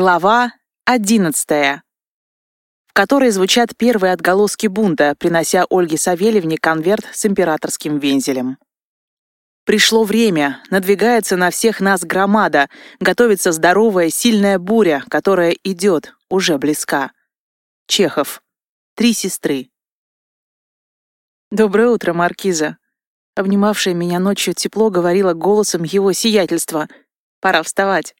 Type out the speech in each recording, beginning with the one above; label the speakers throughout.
Speaker 1: Глава одиннадцатая, в которой звучат первые отголоски бунта, принося Ольге Савельевне конверт с императорским вензелем. Пришло время, надвигается на всех нас громада, готовится здоровая, сильная буря, которая идет, уже близка. Чехов. Три сестры. Доброе утро, Маркиза. Обнимавшая меня ночью тепло говорила голосом его сиятельства. Пора вставать.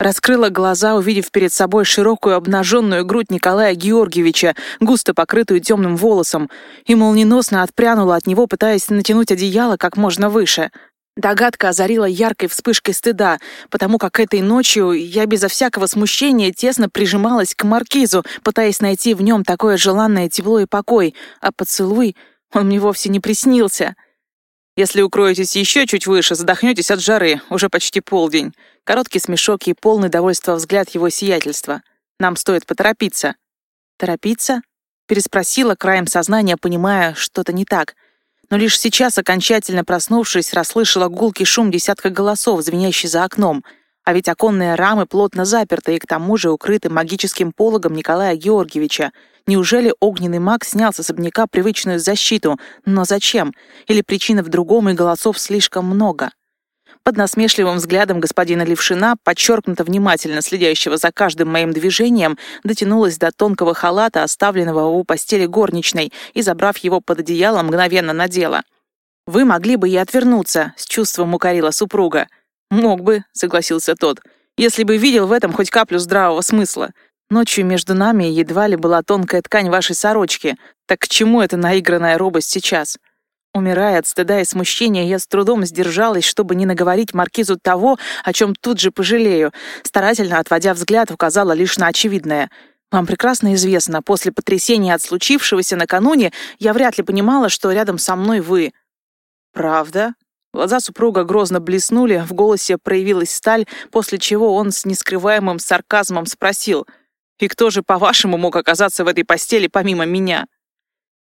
Speaker 1: Раскрыла глаза, увидев перед собой широкую обнаженную грудь Николая Георгиевича, густо покрытую темным волосом, и молниеносно отпрянула от него, пытаясь натянуть одеяло как можно выше. Догадка озарила яркой вспышкой стыда, потому как этой ночью я безо всякого смущения тесно прижималась к маркизу, пытаясь найти в нем такое желанное тепло и покой, а поцелуй, он мне вовсе не приснился. Если укроетесь еще чуть выше, задохнетесь от жары, уже почти полдень. Короткий смешок и полный довольства взгляд его сиятельства. Нам стоит поторопиться. Торопиться? Переспросила краем сознания, понимая, что-то не так. Но лишь сейчас, окончательно проснувшись, расслышала гулкий шум десятка голосов, звенящий за окном. А ведь оконные рамы плотно заперты и к тому же укрыты магическим пологом Николая Георгиевича. Неужели огненный маг снял с особняка привычную защиту? Но зачем? Или причина в другом, и голосов слишком много? Под насмешливым взглядом господина Левшина, подчеркнуто внимательно следящего за каждым моим движением, дотянулась до тонкого халата, оставленного у постели горничной, и, забрав его под одеяло, мгновенно надела. «Вы могли бы и отвернуться», — с чувством укорила супруга. «Мог бы», — согласился тот, «если бы видел в этом хоть каплю здравого смысла. Ночью между нами едва ли была тонкая ткань вашей сорочки. Так к чему эта наигранная робость сейчас? Умирая от стыда и смущения, я с трудом сдержалась, чтобы не наговорить маркизу того, о чем тут же пожалею. Старательно отводя взгляд, указала лишь на очевидное. Вам прекрасно известно, после потрясения от случившегося накануне я вряд ли понимала, что рядом со мной вы. Правда? Глаза супруга грозно блеснули, в голосе проявилась сталь, после чего он с нескрываемым сарказмом спросил — и кто же, по-вашему, мог оказаться в этой постели помимо меня?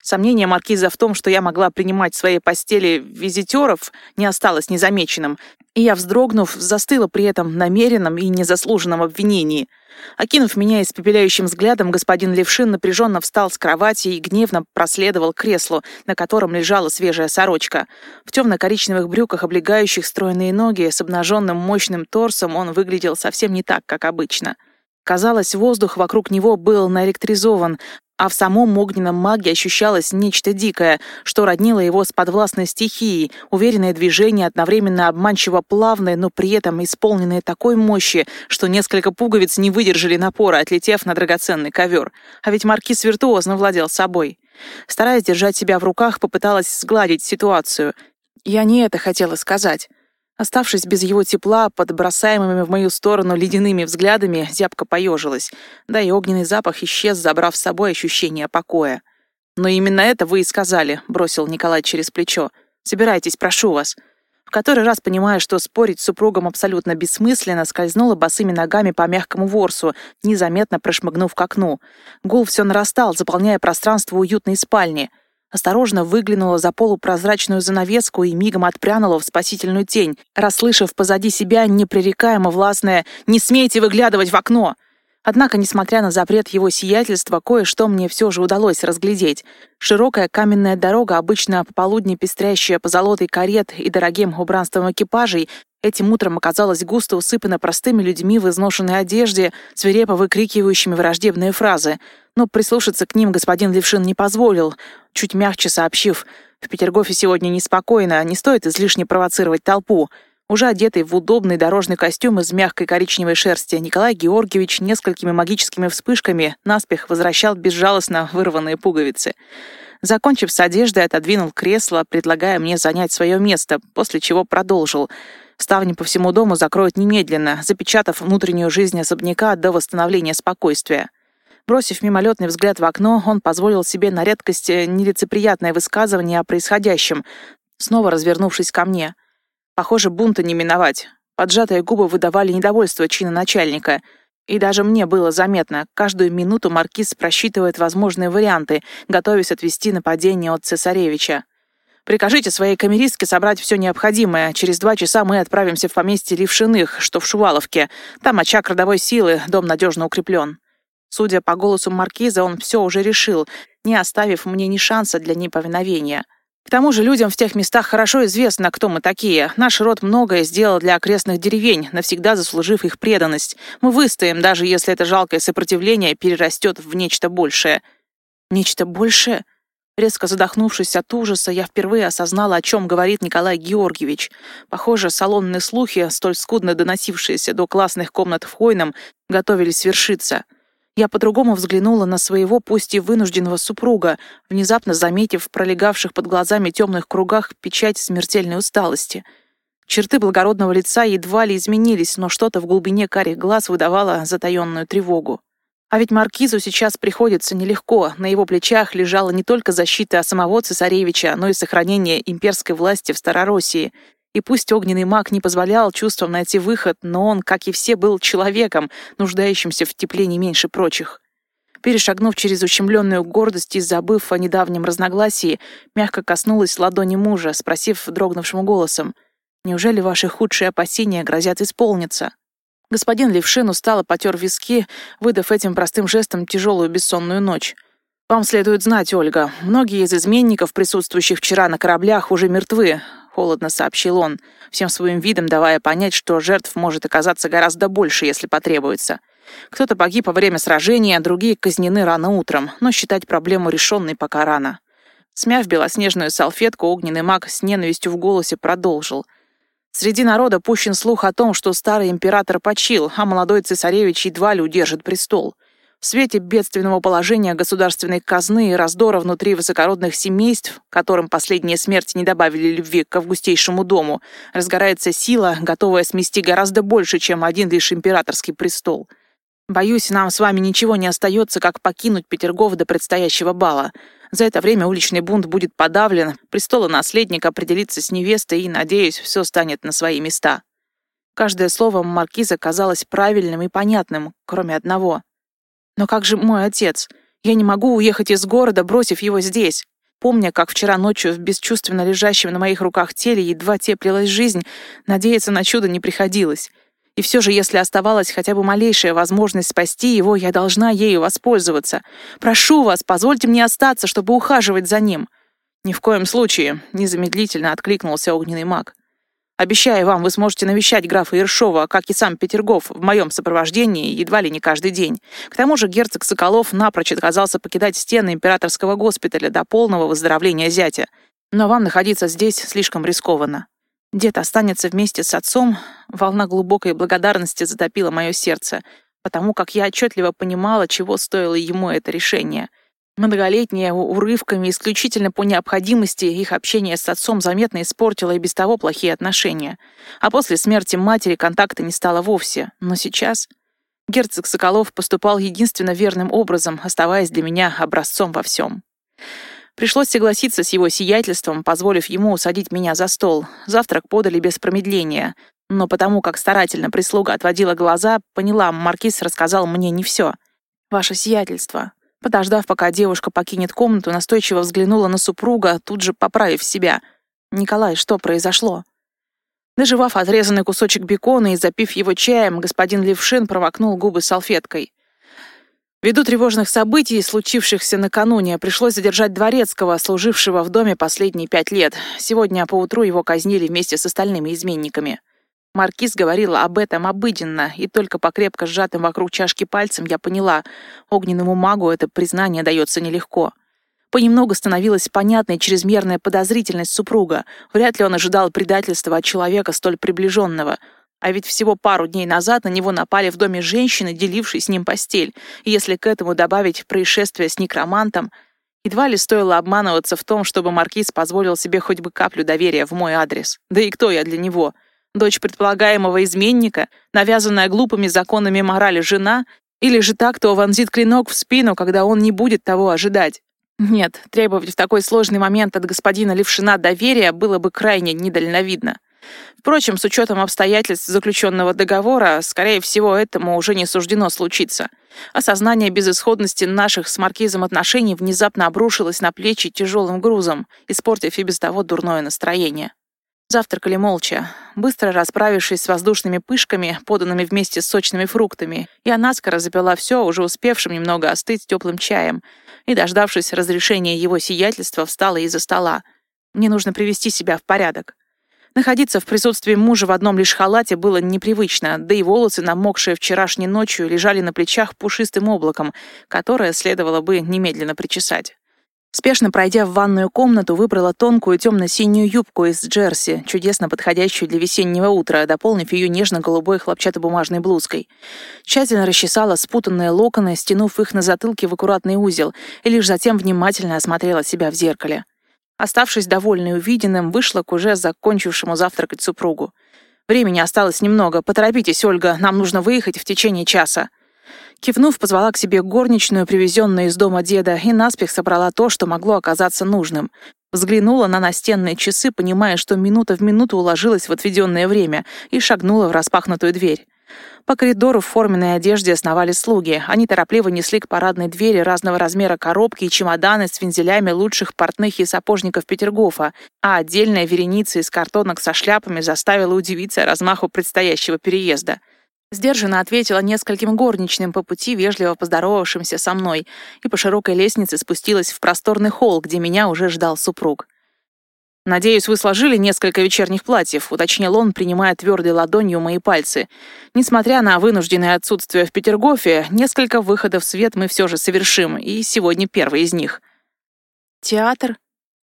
Speaker 1: Сомнение маркиза в том, что я могла принимать в своей постели визитеров, не осталось незамеченным, и я, вздрогнув, застыла при этом намеренном и незаслуженном обвинении. Окинув меня испепеляющим взглядом, господин Левшин напряженно встал с кровати и гневно проследовал к креслу, на котором лежала свежая сорочка. В темно-коричневых брюках, облегающих стройные ноги, с обнаженным мощным торсом он выглядел совсем не так, как обычно. Казалось, воздух вокруг него был наэлектризован, а в самом огненном маге ощущалось нечто дикое, что роднило его с подвластной стихией, уверенное движение, одновременно обманчиво плавное, но при этом исполненное такой мощи, что несколько пуговиц не выдержали напора, отлетев на драгоценный ковер. А ведь маркиз виртуозно владел собой. Стараясь держать себя в руках, попыталась сгладить ситуацию. Я не это хотела сказать. Оставшись без его тепла, под бросаемыми в мою сторону ледяными взглядами, зябко поежилась, да и огненный запах исчез, забрав с собой ощущение покоя. «Но именно это вы и сказали», — бросил Николай через плечо. «Собирайтесь, прошу вас». В который раз, понимая, что спорить с супругом абсолютно бессмысленно, скользнула босыми ногами по мягкому ворсу, незаметно прошмыгнув к окну. Гул все нарастал, заполняя пространство уютной спальни — Осторожно выглянула за полупрозрачную занавеску и мигом отпрянула в спасительную тень, расслышав позади себя непререкаемо властное «Не смейте выглядывать в окно!». Однако, несмотря на запрет его сиятельства, кое-что мне все же удалось разглядеть. Широкая каменная дорога, обычно пополудни пестрящая позолотой карет и дорогим убранством экипажей, этим утром оказалась густо усыпана простыми людьми в изношенной одежде, свирепо выкрикивающими враждебные фразы. Но прислушаться к ним господин Левшин не позволил, чуть мягче сообщив, «В Петергофе сегодня неспокойно, не стоит излишне провоцировать толпу». Уже одетый в удобный дорожный костюм из мягкой коричневой шерсти, Николай Георгиевич несколькими магическими вспышками наспех возвращал безжалостно вырванные пуговицы. Закончив с одеждой, отодвинул кресло, предлагая мне занять свое место, после чего продолжил. Ставни по всему дому закроют немедленно, запечатав внутреннюю жизнь особняка до восстановления спокойствия. Бросив мимолетный взгляд в окно, он позволил себе на редкость нелицеприятное высказывание о происходящем, снова развернувшись ко мне. Похоже, бунта не миновать. Поджатые губы выдавали недовольство чина начальника. И даже мне было заметно, каждую минуту маркиз просчитывает возможные варианты, готовясь отвести нападение от цесаревича. Прикажите своей камеристке собрать все необходимое. Через два часа мы отправимся в поместье Левшиных, что в Шуваловке. Там очаг родовой силы, дом надежно укреплен. Судя по голосу маркиза, он все уже решил, не оставив мне ни шанса для неповиновения. К тому же людям в тех местах хорошо известно, кто мы такие. Наш род многое сделал для окрестных деревень, навсегда заслужив их преданность. Мы выстоим, даже если это жалкое сопротивление перерастет в нечто большее. Нечто большее? Резко задохнувшись от ужаса, я впервые осознала, о чем говорит Николай Георгиевич. Похоже, салонные слухи, столь скудно доносившиеся до классных комнат в Хойном, готовились свершиться. Я по-другому взглянула на своего, пусть и вынужденного супруга, внезапно заметив в пролегавших под глазами темных кругах печать смертельной усталости. Черты благородного лица едва ли изменились, но что-то в глубине карих глаз выдавало затаенную тревогу. А ведь маркизу сейчас приходится нелегко. На его плечах лежала не только защита самого цесаревича, но и сохранение имперской власти в Старороссии. И пусть огненный маг не позволял чувствам найти выход, но он, как и все, был человеком, нуждающимся в тепле не меньше прочих. Перешагнув через ущемленную гордость и забыв о недавнем разногласии, мягко коснулась ладони мужа, спросив дрогнувшим голосом, «Неужели ваши худшие опасения грозят исполниться?» Господин Левшин устало потер виски, выдав этим простым жестом тяжелую бессонную ночь. «Вам следует знать, Ольга, многие из изменников, присутствующих вчера на кораблях, уже мертвы», — холодно сообщил он, всем своим видом давая понять, что жертв может оказаться гораздо больше, если потребуется. Кто-то погиб во время сражения, другие казнены рано утром, но считать проблему решенной пока рано. Смяв белоснежную салфетку, огненный маг с ненавистью в голосе продолжил — Среди народа пущен слух о том, что старый император почил, а молодой цесаревич едва ли удержит престол. В свете бедственного положения государственной казны и раздора внутри высокородных семейств, которым последние смерти не добавили любви к августейшему дому, разгорается сила, готовая смести гораздо больше, чем один лишь императорский престол. Боюсь, нам с вами ничего не остается, как покинуть Петергоф до предстоящего бала. За это время уличный бунт будет подавлен, престола наследник определится с невестой и, надеюсь, все станет на свои места. Каждое слово маркиза казалось правильным и понятным, кроме одного. Но как же мой отец? Я не могу уехать из города, бросив его здесь. Помня, как вчера ночью в бесчувственно лежащем на моих руках теле едва теплилась жизнь, надеяться на чудо не приходилось. И все же, если оставалась хотя бы малейшая возможность спасти его, я должна ею воспользоваться. Прошу вас, позвольте мне остаться, чтобы ухаживать за ним». «Ни в коем случае», — незамедлительно откликнулся огненный маг. «Обещаю вам, вы сможете навещать графа Ершова, как и сам Петергоф, в моем сопровождении едва ли не каждый день. К тому же герцог Соколов напрочь отказался покидать стены императорского госпиталя до полного выздоровления зятя. Но вам находиться здесь слишком рискованно. Дед останется вместе с отцом, волна глубокой благодарности затопила мое сердце, потому как я отчетливо понимала, чего стоило ему это решение. Многолетнее урывками, исключительно по необходимости, их общение с отцом заметно испортило и без того плохие отношения. А после смерти матери контакта не стало вовсе. Но сейчас... Герцог Соколов поступал единственно верным образом, оставаясь для меня образцом во всем. Пришлось согласиться с его сиятельством, позволив ему усадить меня за стол. Завтрак подали без промедления. Но потому как старательно прислуга отводила глаза, поняла, маркиз рассказал мне не все. «Ваше сиятельство». Подождав, пока девушка покинет комнату, настойчиво взглянула на супруга, тут же поправив себя. «Николай, что произошло?» Доживав отрезанный кусочек бекона и запив его чаем, господин Левшин промокнул губы салфеткой. Ввиду тревожных событий, случившихся накануне, пришлось задержать Дворецкого, служившего в доме последние пять лет. Сегодня поутру его казнили вместе с остальными изменниками. Маркиз говорил об этом обыденно, и только по крепко сжатым вокруг чашки пальцем я поняла, огненному магу это признание дается нелегко. Понемногу становилась понятной чрезмерная подозрительность супруга. Вряд ли он ожидал предательства от человека столь приближенного — а ведь всего пару дней назад на него напали в доме женщины, делившей с ним постель. И если к этому добавить происшествие с некромантом, едва ли стоило обманываться в том, чтобы маркиз позволил себе хоть бы каплю доверия в мой адрес. Да и кто я для него? Дочь предполагаемого изменника, навязанная глупыми законами морали жена, или же так, кто вонзит клинок в спину, когда он не будет того ожидать? Нет, требовать в такой сложный момент от господина Левшина доверия было бы крайне недальновидно. Впрочем, с учетом обстоятельств заключенного договора, скорее всего, этому уже не суждено случиться. Осознание безысходности наших с Маркизом отношений внезапно обрушилось на плечи тяжелым грузом, испортив и без того дурное настроение. Завтракали молча, быстро расправившись с воздушными пышками, поданными вместе с сочными фруктами. Я наскоро запила все, уже успевшим немного остыть теплым чаем, и, дождавшись разрешения его сиятельства, встала из-за стола. Мне нужно привести себя в порядок. Находиться в присутствии мужа в одном лишь халате было непривычно, да и волосы, намокшие вчерашней ночью, лежали на плечах пушистым облаком, которое следовало бы немедленно причесать. Спешно пройдя в ванную комнату, выбрала тонкую темно-синюю юбку из джерси, чудесно подходящую для весеннего утра, дополнив ее нежно-голубой хлопчатобумажной блузкой. Тщательно расчесала спутанные локоны, стянув их на затылке в аккуратный узел, и лишь затем внимательно осмотрела себя в зеркале. Оставшись довольной увиденным, вышла к уже закончившему завтракать супругу. «Времени осталось немного. Поторопитесь, Ольга, нам нужно выехать в течение часа». Кивнув, позвала к себе горничную, привезенную из дома деда, и наспех собрала то, что могло оказаться нужным. Взглянула на настенные часы, понимая, что минута в минуту уложилась в отведенное время, и шагнула в распахнутую дверь. По коридору в форменной одежде основали слуги. Они торопливо несли к парадной двери разного размера коробки и чемоданы с вензелями лучших портных и сапожников Петергофа, а отдельная вереница из картонок со шляпами заставила удивиться размаху предстоящего переезда. Сдержанно ответила нескольким горничным по пути, вежливо поздоровавшимся со мной, и по широкой лестнице спустилась в просторный холл, где меня уже ждал супруг. «Надеюсь, вы сложили несколько вечерних платьев», — уточнил он, принимая твердой ладонью мои пальцы. «Несмотря на вынужденное отсутствие в Петергофе, несколько выходов в свет мы все же совершим, и сегодня первый из них». Театр?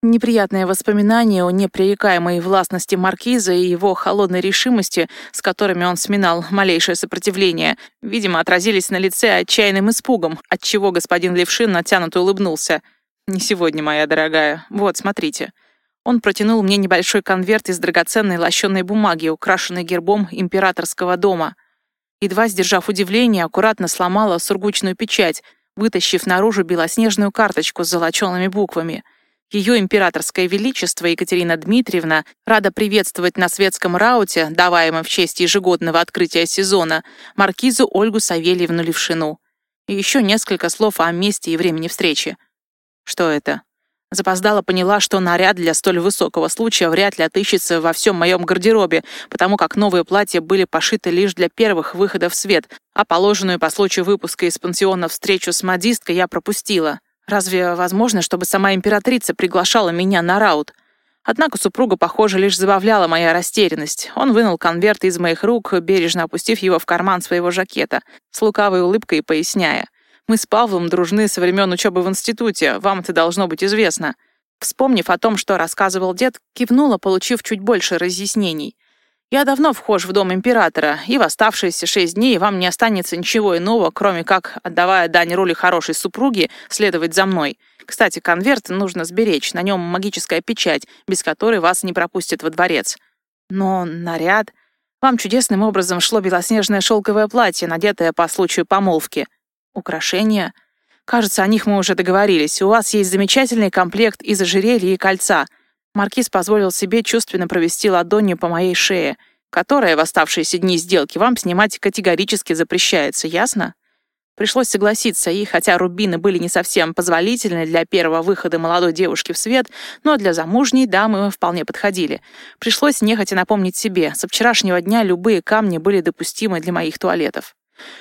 Speaker 1: Неприятные воспоминания о непререкаемой властности Маркиза и его холодной решимости, с которыми он сминал малейшее сопротивление, видимо, отразились на лице отчаянным испугом, отчего господин Левшин натянуто улыбнулся. «Не сегодня, моя дорогая. Вот, смотрите». Он протянул мне небольшой конверт из драгоценной лощеной бумаги, украшенной гербом императорского дома. Едва сдержав удивление, аккуратно сломала сургучную печать, вытащив наружу белоснежную карточку с золочеными буквами. Ее императорское величество Екатерина Дмитриевна рада приветствовать на светском рауте, даваемом в честь ежегодного открытия сезона, маркизу Ольгу Савельевну Левшину. И еще несколько слов о месте и времени встречи. Что это? Запоздала поняла, что наряд для столь высокого случая вряд ли отыщется во всем моем гардеробе, потому как новые платья были пошиты лишь для первых выходов в свет, а положенную по случаю выпуска из пансиона встречу с модисткой я пропустила. Разве возможно, чтобы сама императрица приглашала меня на раут? Однако супруга, похоже, лишь забавляла моя растерянность. Он вынул конверт из моих рук, бережно опустив его в карман своего жакета, с лукавой улыбкой поясняя. Мы с Павлом дружны со времен учебы в институте, вам это должно быть известно». Вспомнив о том, что рассказывал дед, кивнула, получив чуть больше разъяснений. «Я давно вхож в дом императора, и в оставшиеся шесть дней вам не останется ничего иного, кроме как, отдавая дань роли хорошей супруги, следовать за мной. Кстати, конверт нужно сберечь, на нем магическая печать, без которой вас не пропустят во дворец. Но наряд... Вам чудесным образом шло белоснежное шелковое платье, надетое по случаю помолвки. Украшения? Кажется, о них мы уже договорились. У вас есть замечательный комплект из ожерелья и кольца. Маркиз позволил себе чувственно провести ладонью по моей шее, которая в оставшиеся дни сделки вам снимать категорически запрещается, ясно? Пришлось согласиться, и хотя рубины были не совсем позволительны для первого выхода молодой девушки в свет, но для замужней дамы вполне подходили. Пришлось нехотя напомнить себе, со вчерашнего дня любые камни были допустимы для моих туалетов.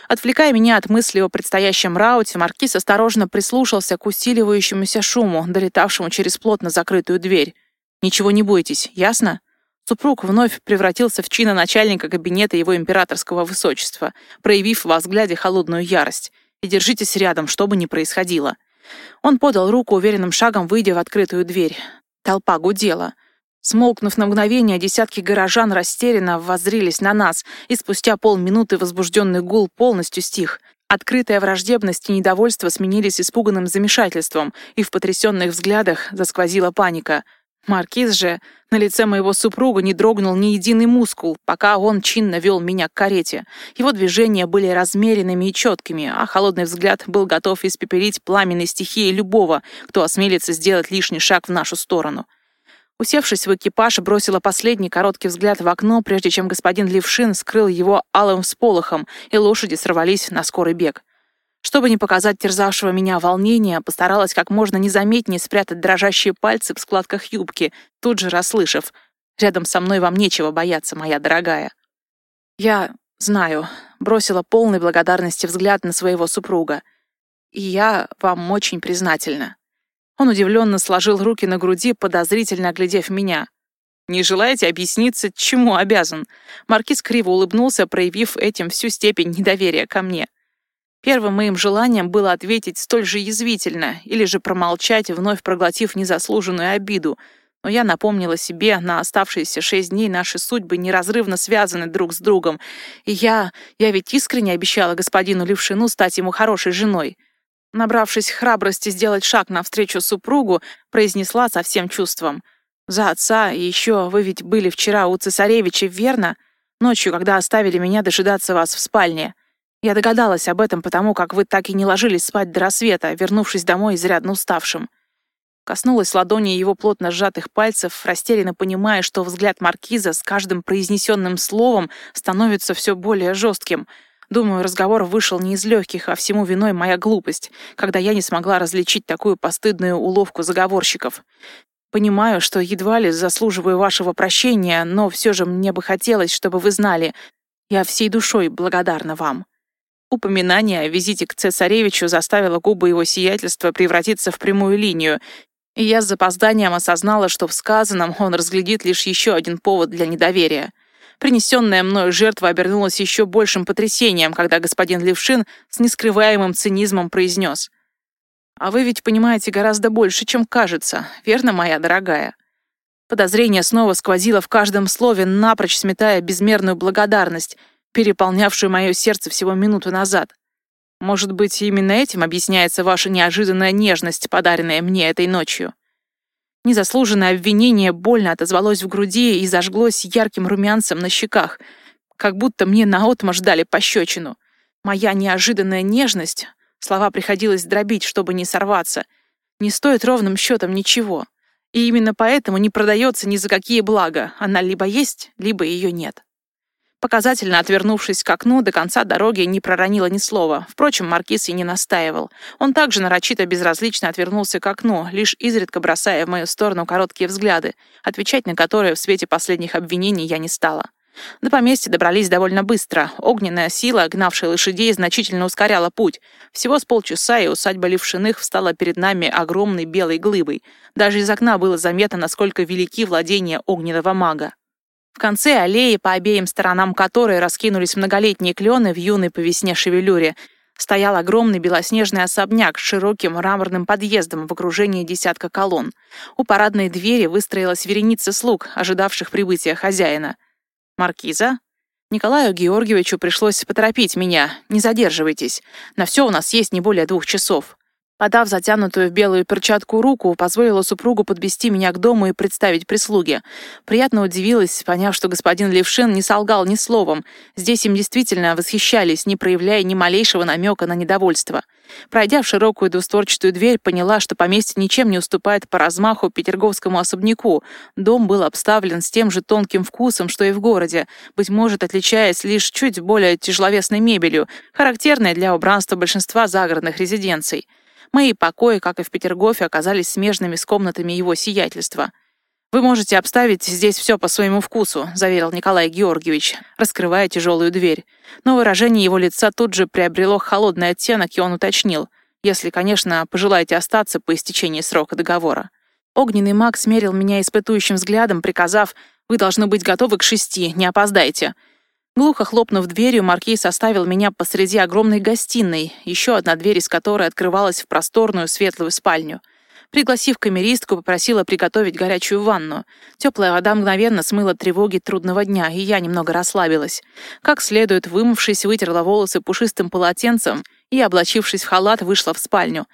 Speaker 1: Отвлекая меня от мысли о предстоящем рауте, Маркиз осторожно прислушался к усиливающемуся шуму, долетавшему через плотно закрытую дверь. «Ничего не бойтесь, ясно?» Супруг вновь превратился в чина начальника кабинета его императорского высочества, проявив во взгляде холодную ярость. «И держитесь рядом, что бы ни происходило». Он подал руку уверенным шагом, выйдя в открытую дверь. Толпа гудела. Смолкнув на мгновение, десятки горожан растерянно воззрились на нас, и спустя полминуты возбужденный гул полностью стих. Открытая враждебность и недовольство сменились испуганным замешательством, и в потрясенных взглядах засквозила паника. Маркиз же на лице моего супруга не дрогнул ни единый мускул, пока он чинно вел меня к карете. Его движения были размеренными и четкими, а холодный взгляд был готов испепелить пламенной стихией любого, кто осмелится сделать лишний шаг в нашу сторону. Усевшись в экипаж, бросила последний короткий взгляд в окно, прежде чем господин Левшин скрыл его алым всполохом, и лошади сорвались на скорый бег. Чтобы не показать терзавшего меня волнения, постаралась как можно незаметнее спрятать дрожащие пальцы в складках юбки, тут же расслышав. «Рядом со мной вам нечего бояться, моя дорогая». «Я знаю», — бросила полной благодарности взгляд на своего супруга. «И я вам очень признательна». Он удивленно сложил руки на груди, подозрительно оглядев меня. «Не желаете объясниться, чему обязан?» Маркиз криво улыбнулся, проявив этим всю степень недоверия ко мне. Первым моим желанием было ответить столь же язвительно или же промолчать, вновь проглотив незаслуженную обиду, но я напомнила себе, на оставшиеся шесть дней наши судьбы неразрывно связаны друг с другом, и я... я ведь искренне обещала господину Левшину стать ему хорошей женой. Набравшись храбрости сделать шаг навстречу супругу, произнесла со всем чувством. «За отца, и еще вы ведь были вчера у цесаревича, верно? Ночью, когда оставили меня дожидаться вас в спальне. Я догадалась об этом потому, как вы так и не ложились спать до рассвета, вернувшись домой изрядно уставшим». Коснулась ладони его плотно сжатых пальцев, растерянно понимая, что взгляд маркиза с каждым произнесенным словом становится все более жестким — Думаю, разговор вышел не из легких, а всему виной моя глупость, когда я не смогла различить такую постыдную уловку заговорщиков. Понимаю, что едва ли заслуживаю вашего прощения, но все же мне бы хотелось, чтобы вы знали, я всей душой благодарна вам. Упоминание о визите к цесаревичу заставило губы его сиятельства превратиться в прямую линию, и я с запозданием осознала, что в сказанном он разглядит лишь еще один повод для недоверия — Принесенная мною жертва обернулась еще большим потрясением, когда господин Левшин с нескрываемым цинизмом произнес. «А вы ведь понимаете гораздо больше, чем кажется, верно, моя дорогая?» Подозрение снова сквозило в каждом слове, напрочь сметая безмерную благодарность, переполнявшую мое сердце всего минуту назад. Может быть, именно этим объясняется ваша неожиданная нежность, подаренная мне этой ночью. Незаслуженное обвинение больно отозвалось в груди и зажглось ярким румянцем на щеках, как будто мне наотмашь дали пощечину. Моя неожиданная нежность, слова приходилось дробить, чтобы не сорваться, не стоит ровным счетом ничего. И именно поэтому не продается ни за какие блага, она либо есть, либо ее нет. Показательно отвернувшись к окну, до конца дороги не проронила ни слова. Впрочем, Маркиз и не настаивал. Он также нарочито безразлично отвернулся к окну, лишь изредка бросая в мою сторону короткие взгляды, отвечать на которые в свете последних обвинений я не стала. До поместья добрались довольно быстро. Огненная сила, гнавшая лошадей, значительно ускоряла путь. Всего с полчаса, и усадьба Левшиных встала перед нами огромной белой глыбой. Даже из окна было заметно, насколько велики владения огненного мага. В конце аллеи, по обеим сторонам которой раскинулись многолетние клены в юной по весне шевелюре, стоял огромный белоснежный особняк с широким мраморным подъездом в окружении десятка колонн. У парадной двери выстроилась вереница слуг, ожидавших прибытия хозяина. «Маркиза?» Николаю Георгиевичу пришлось поторопить меня. «Не задерживайтесь. На все у нас есть не более двух часов». Подав затянутую в белую перчатку руку, позволила супругу подвести меня к дому и представить прислуге. Приятно удивилась, поняв, что господин Левшин не солгал ни словом. Здесь им действительно восхищались, не проявляя ни малейшего намека на недовольство. Пройдя в широкую двустворчатую дверь, поняла, что поместье ничем не уступает по размаху петерговскому особняку. Дом был обставлен с тем же тонким вкусом, что и в городе, быть может, отличаясь лишь чуть более тяжеловесной мебелью, характерной для убранства большинства загородных резиденций. Мои покои, как и в Петергофе, оказались смежными с комнатами его сиятельства. «Вы можете обставить здесь все по своему вкусу», — заверил Николай Георгиевич, раскрывая тяжелую дверь. Но выражение его лица тут же приобрело холодный оттенок, и он уточнил, если, конечно, пожелаете остаться по истечении срока договора. Огненный маг смерил меня испытующим взглядом, приказав «Вы должны быть готовы к шести, не опоздайте». Глухо хлопнув дверью, маркиз оставил меня посреди огромной гостиной, еще одна дверь из которой открывалась в просторную светлую спальню. Пригласив камеристку, попросила приготовить горячую ванну. Теплая вода мгновенно смыла тревоги трудного дня, и я немного расслабилась. Как следует, вымывшись, вытерла волосы пушистым полотенцем и, облачившись в халат, вышла в спальню.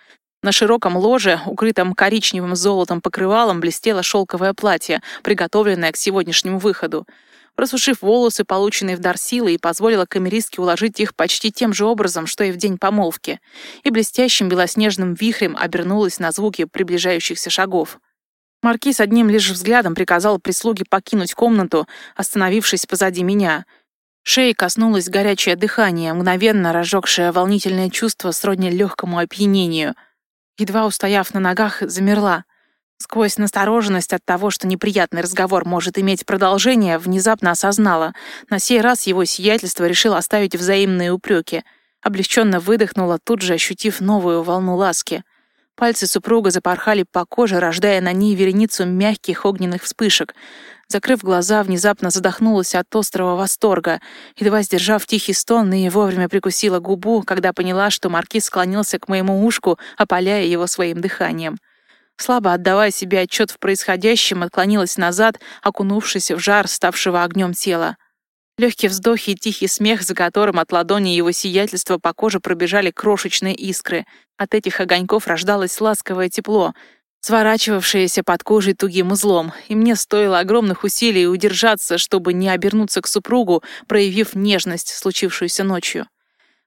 Speaker 1: На широком ложе, укрытом коричневым золотом покрывалом, блестело шелковое платье, приготовленное к сегодняшнему выходу просушив волосы, полученные в дар силы, и позволила камеристке уложить их почти тем же образом, что и в день помолвки, и блестящим белоснежным вихрем обернулась на звуки приближающихся шагов. Маркиз одним лишь взглядом приказал прислуге покинуть комнату, остановившись позади меня. Шеи коснулось горячее дыхание, мгновенно разжегшее волнительное чувство сродни легкому опьянению. Едва устояв на ногах, замерла. Сквозь настороженность от того, что неприятный разговор может иметь продолжение, внезапно осознала. На сей раз его сиятельство решил оставить взаимные упреки. Облегченно выдохнула, тут же ощутив новую волну ласки. Пальцы супруга запорхали по коже, рождая на ней вереницу мягких огненных вспышек. Закрыв глаза, внезапно задохнулась от острого восторга, едва сдержав тихий стон и вовремя прикусила губу, когда поняла, что маркиз склонился к моему ушку, опаляя его своим дыханием. Слабо отдавая себе отчет в происходящем, отклонилась назад, окунувшись в жар ставшего огнем тела. Легкие вздохи и тихий смех, за которым от ладони его сиятельства по коже пробежали крошечные искры. От этих огоньков рождалось ласковое тепло, сворачивавшееся под кожей тугим узлом, и мне стоило огромных усилий удержаться, чтобы не обернуться к супругу, проявив нежность, случившуюся ночью.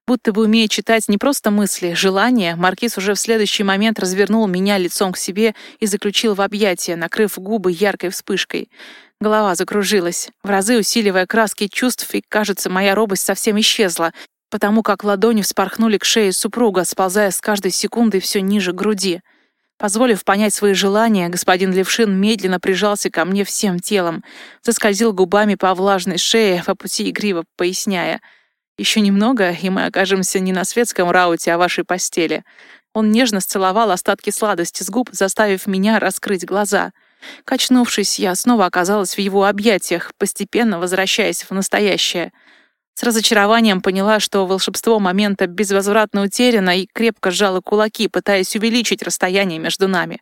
Speaker 1: Будто бы умея читать не просто мысли, желания, Маркиз уже в следующий момент развернул меня лицом к себе и заключил в объятия, накрыв губы яркой вспышкой. Голова закружилась, в разы усиливая краски чувств, и, кажется, моя робость совсем исчезла, потому как ладони вспорхнули к шее супруга, сползая с каждой секундой все ниже груди. Позволив понять свои желания, господин Левшин медленно прижался ко мне всем телом, заскользил губами по влажной шее, по пути игриво поясняя. «Еще немного, и мы окажемся не на светском рауте, а вашей постели». Он нежно сцеловал остатки сладости с губ, заставив меня раскрыть глаза — Качнувшись, я снова оказалась в его объятиях, постепенно возвращаясь в настоящее. С разочарованием поняла, что волшебство момента безвозвратно утеряно, и крепко сжала кулаки, пытаясь увеличить расстояние между нами.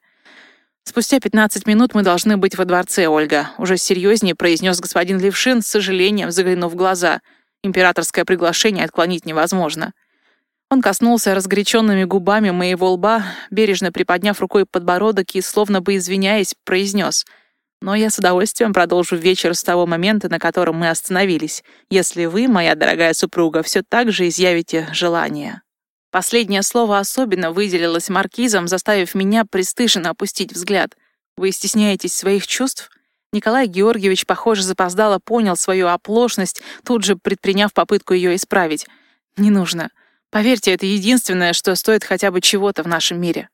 Speaker 1: «Спустя 15 минут мы должны быть во дворце, Ольга», — уже серьезнее произнес господин Левшин, с сожалением заглянув в глаза. «Императорское приглашение отклонить невозможно». Он коснулся разгоряченными губами моего лба, бережно приподняв рукой подбородок и, словно бы извиняясь, произнес «Но я с удовольствием продолжу вечер с того момента, на котором мы остановились, если вы, моя дорогая супруга, все так же изъявите желание». Последнее слово особенно выделилось маркизом, заставив меня пристыженно опустить взгляд. «Вы стесняетесь своих чувств?» Николай Георгиевич, похоже, запоздало понял свою оплошность, тут же предприняв попытку ее исправить. «Не нужно. Поверьте, это единственное, что стоит хотя бы чего-то в нашем мире».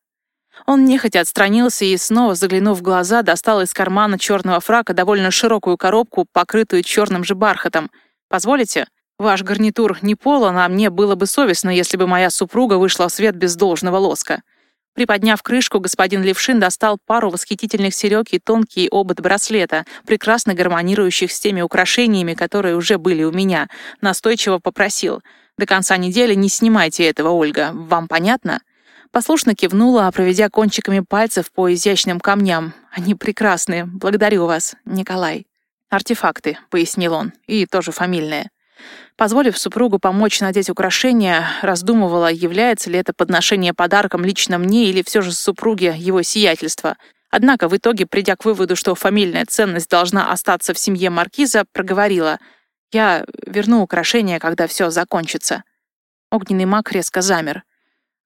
Speaker 1: Он нехотя отстранился и, снова заглянув в глаза, достал из кармана черного фрака довольно широкую коробку, покрытую черным же бархатом. «Позволите? Ваш гарнитур не полон, а мне было бы совестно, если бы моя супруга вышла в свет без должного лоска». Приподняв крышку, господин Левшин достал пару восхитительных серег и тонкий обод браслета, прекрасно гармонирующих с теми украшениями, которые уже были у меня. Настойчиво попросил — до конца недели не снимайте этого, Ольга. Вам понятно?» Послушно кивнула, проведя кончиками пальцев по изящным камням. «Они прекрасные. Благодарю вас, Николай». «Артефакты», — пояснил он, — «и тоже фамильные». Позволив супругу помочь надеть украшения, раздумывала, является ли это подношение подарком лично мне или все же супруге его сиятельства. Однако в итоге, придя к выводу, что фамильная ценность должна остаться в семье маркиза, проговорила — я верну украшение, когда все закончится». Огненный маг резко замер.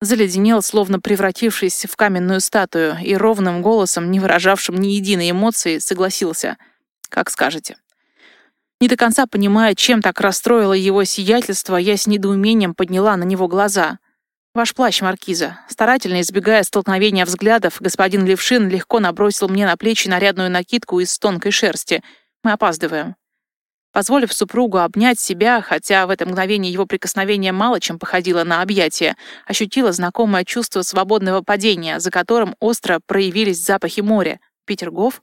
Speaker 1: Заледенел, словно превратившись в каменную статую, и ровным голосом, не выражавшим ни единой эмоции, согласился. «Как скажете». Не до конца понимая, чем так расстроило его сиятельство, я с недоумением подняла на него глаза. «Ваш плащ, Маркиза». Старательно избегая столкновения взглядов, господин Левшин легко набросил мне на плечи нарядную накидку из тонкой шерсти. «Мы опаздываем». Позволив супругу обнять себя, хотя в это мгновение его прикосновение мало чем походило на объятие, ощутила знакомое чувство свободного падения, за которым остро проявились запахи моря. Петергоф?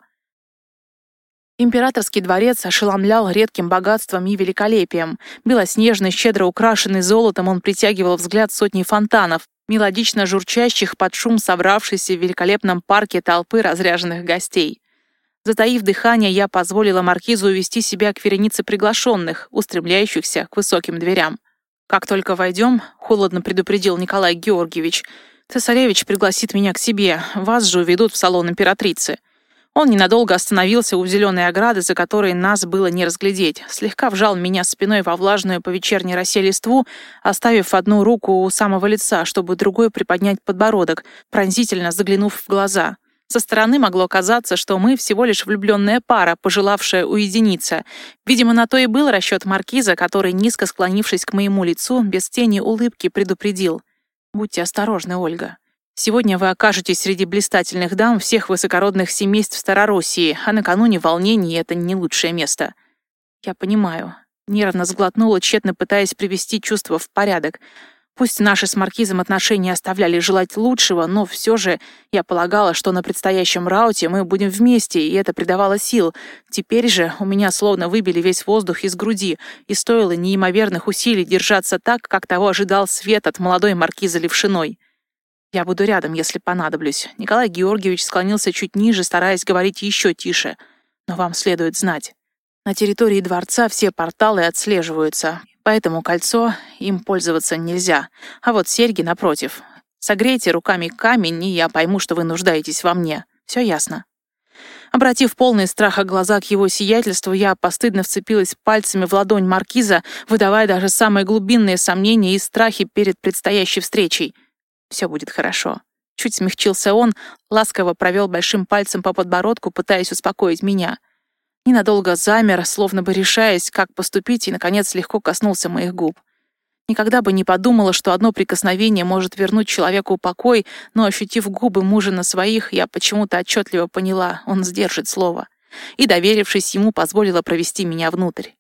Speaker 1: Императорский дворец ошеломлял редким богатством и великолепием. Белоснежный, щедро украшенный золотом, он притягивал взгляд сотни фонтанов, мелодично журчащих под шум собравшейся в великолепном парке толпы разряженных гостей. Затаив дыхание, я позволила маркизу увести себя к веренице приглашенных, устремляющихся к высоким дверям. «Как только войдем», — холодно предупредил Николай Георгиевич, «цесаревич пригласит меня к себе, вас же уведут в салон императрицы». Он ненадолго остановился у зеленой ограды, за которой нас было не разглядеть, слегка вжал меня спиной во влажную по вечерней росе листву, оставив одну руку у самого лица, чтобы другой приподнять подбородок, пронзительно заглянув в глаза — Со стороны могло казаться, что мы всего лишь влюбленная пара, пожелавшая уединиться. Видимо, на то и был расчет маркиза, который, низко склонившись к моему лицу, без тени улыбки предупредил. «Будьте осторожны, Ольга. Сегодня вы окажетесь среди блистательных дам всех высокородных семейств Старороссии, а накануне волнений это не лучшее место». «Я понимаю». Нервно сглотнула, тщетно пытаясь привести чувства в порядок. Пусть наши с Маркизом отношения оставляли желать лучшего, но все же я полагала, что на предстоящем рауте мы будем вместе, и это придавало сил. Теперь же у меня словно выбили весь воздух из груди, и стоило неимоверных усилий держаться так, как того ожидал свет от молодой Маркиза Левшиной. «Я буду рядом, если понадоблюсь». Николай Георгиевич склонился чуть ниже, стараясь говорить еще тише. «Но вам следует знать. На территории дворца все порталы отслеживаются. Поэтому кольцо им пользоваться нельзя. А вот серьги напротив. Согрейте руками камень, и я пойму, что вы нуждаетесь во мне. Все ясно. Обратив полный страха глаза к его сиятельству, я постыдно вцепилась пальцами в ладонь маркиза, выдавая даже самые глубинные сомнения и страхи перед предстоящей встречей. Все будет хорошо. Чуть смягчился он, ласково провел большим пальцем по подбородку, пытаясь успокоить меня ненадолго замер, словно бы решаясь, как поступить, и, наконец, легко коснулся моих губ. Никогда бы не подумала, что одно прикосновение может вернуть человеку покой, но, ощутив губы мужа на своих, я почему-то отчетливо поняла, он сдержит слово. И, доверившись ему, позволила провести меня внутрь.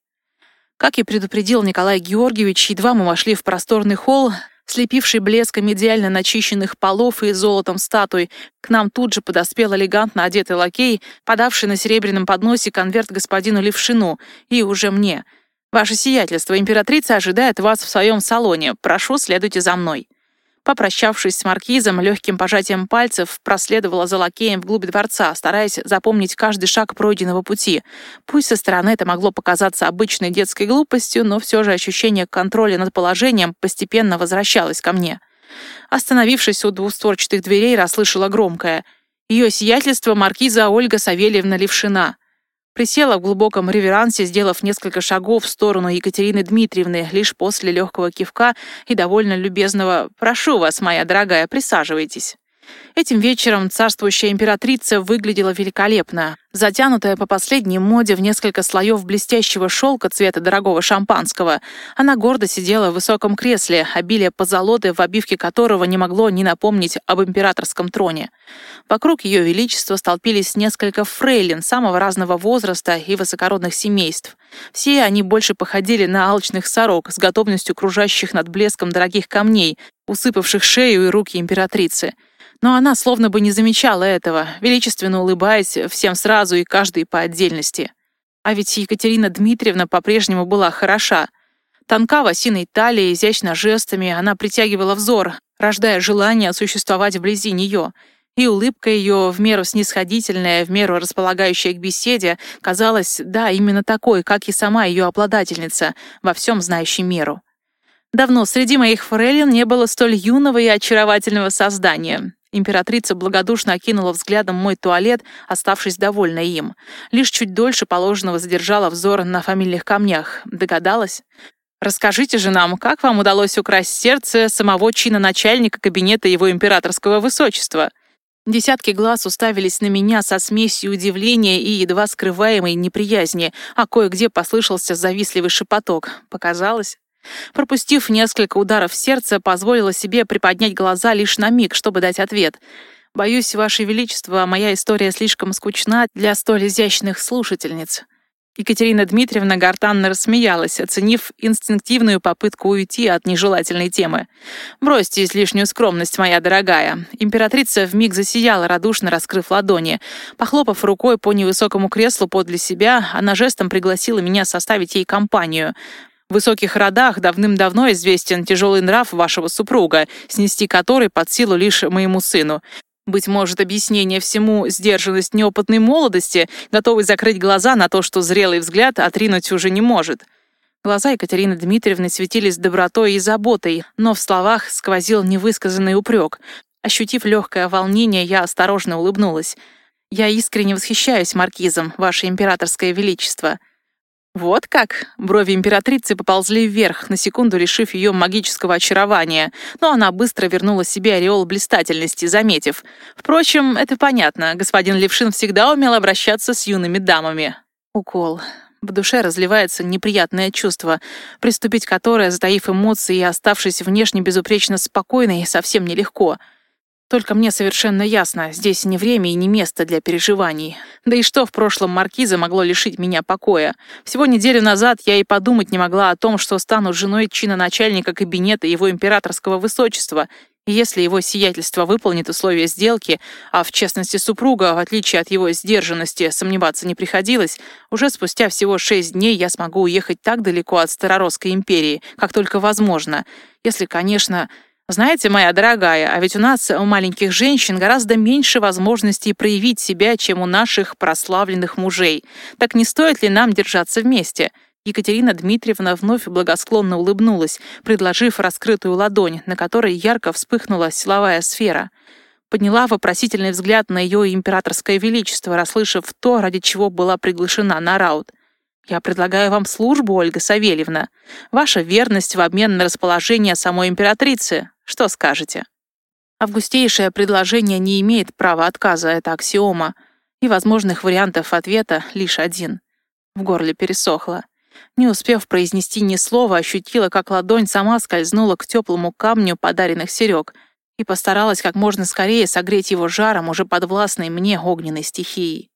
Speaker 1: Как и предупредил Николай Георгиевич, едва мы вошли в просторный холл, слепивший блеском идеально начищенных полов и золотом статуй. К нам тут же подоспел элегантно одетый лакей, подавший на серебряном подносе конверт господину Левшину, и уже мне. «Ваше сиятельство, императрица ожидает вас в своем салоне. Прошу, следуйте за мной». Попрощавшись с маркизом, легким пожатием пальцев проследовала за лакеем вглубь дворца, стараясь запомнить каждый шаг пройденного пути. Пусть со стороны это могло показаться обычной детской глупостью, но все же ощущение контроля над положением постепенно возвращалось ко мне. Остановившись у двустворчатых дверей, расслышала громкое. Ее сиятельство маркиза Ольга Савельевна Левшина. Присела в глубоком реверансе, сделав несколько шагов в сторону Екатерины Дмитриевны, лишь после легкого кивка и довольно любезного «Прошу вас, моя дорогая, присаживайтесь». Этим вечером царствующая императрица выглядела великолепно. Затянутая по последней моде в несколько слоев блестящего шелка цвета дорогого шампанского, она гордо сидела в высоком кресле, обилие позолоты, в обивке которого не могло не напомнить об императорском троне. Вокруг ее величества столпились несколько фрейлин самого разного возраста и высокородных семейств. Все они больше походили на алчных сорок с готовностью кружащих над блеском дорогих камней, усыпавших шею и руки императрицы — но она словно бы не замечала этого, величественно улыбаясь всем сразу и каждой по отдельности. А ведь Екатерина Дмитриевна по-прежнему была хороша. Тонка в осиной талии, изящно жестами, она притягивала взор, рождая желание существовать вблизи нее. И улыбка ее, в меру снисходительная, в меру располагающая к беседе, казалась, да, именно такой, как и сама ее обладательница, во всем знающей меру. Давно среди моих фрейлин не было столь юного и очаровательного создания. Императрица благодушно окинула взглядом мой туалет, оставшись довольна им. Лишь чуть дольше положенного задержала взор на фамильных камнях. Догадалась? «Расскажите же нам, как вам удалось украсть сердце самого чина начальника кабинета его императорского высочества?» Десятки глаз уставились на меня со смесью удивления и едва скрываемой неприязни, а кое-где послышался завистливый шепоток. Показалось? Пропустив несколько ударов сердца, позволила себе приподнять глаза лишь на миг, чтобы дать ответ. «Боюсь, Ваше Величество, моя история слишком скучна для столь изящных слушательниц». Екатерина Дмитриевна гортанно рассмеялась, оценив инстинктивную попытку уйти от нежелательной темы. «Бросьте излишнюю скромность, моя дорогая». Императрица вмиг засияла, радушно раскрыв ладони. Похлопав рукой по невысокому креслу подле себя, она жестом пригласила меня составить ей компанию. В высоких родах давным-давно известен тяжелый нрав вашего супруга, снести который под силу лишь моему сыну. Быть может, объяснение всему — сдержанность неопытной молодости, готовый закрыть глаза на то, что зрелый взгляд отринуть уже не может. Глаза Екатерины Дмитриевны светились добротой и заботой, но в словах сквозил невысказанный упрек. Ощутив легкое волнение, я осторожно улыбнулась. «Я искренне восхищаюсь маркизом, ваше императорское величество». Вот как? Брови императрицы поползли вверх, на секунду лишив ее магического очарования, но она быстро вернула себе ореол блистательности, заметив. Впрочем, это понятно, господин Левшин всегда умел обращаться с юными дамами. Укол. В душе разливается неприятное чувство, приступить которое, затаив эмоции и оставшись внешне безупречно спокойной, совсем нелегко — только мне совершенно ясно, здесь не время и не место для переживаний. Да и что в прошлом маркиза могло лишить меня покоя? Всего неделю назад я и подумать не могла о том, что стану женой чина начальника кабинета его императорского высочества, если его сиятельство выполнит условия сделки, а в частности супруга, в отличие от его сдержанности, сомневаться не приходилось, уже спустя всего шесть дней я смогу уехать так далеко от Староросской империи, как только возможно, если, конечно, знаете, моя дорогая, а ведь у нас, у маленьких женщин, гораздо меньше возможностей проявить себя, чем у наших прославленных мужей. Так не стоит ли нам держаться вместе?» Екатерина Дмитриевна вновь благосклонно улыбнулась, предложив раскрытую ладонь, на которой ярко вспыхнула силовая сфера. Подняла вопросительный взгляд на ее императорское величество, расслышав то, ради чего была приглашена на раут. Я предлагаю вам службу, Ольга Савельевна. Ваша верность в обмен на расположение самой императрицы. Что скажете? Августейшее предложение не имеет права отказа, это аксиома. И возможных вариантов ответа лишь один. В горле пересохло. Не успев произнести ни слова, ощутила, как ладонь сама скользнула к теплому камню подаренных серег и постаралась как можно скорее согреть его жаром уже подвластной мне огненной стихией.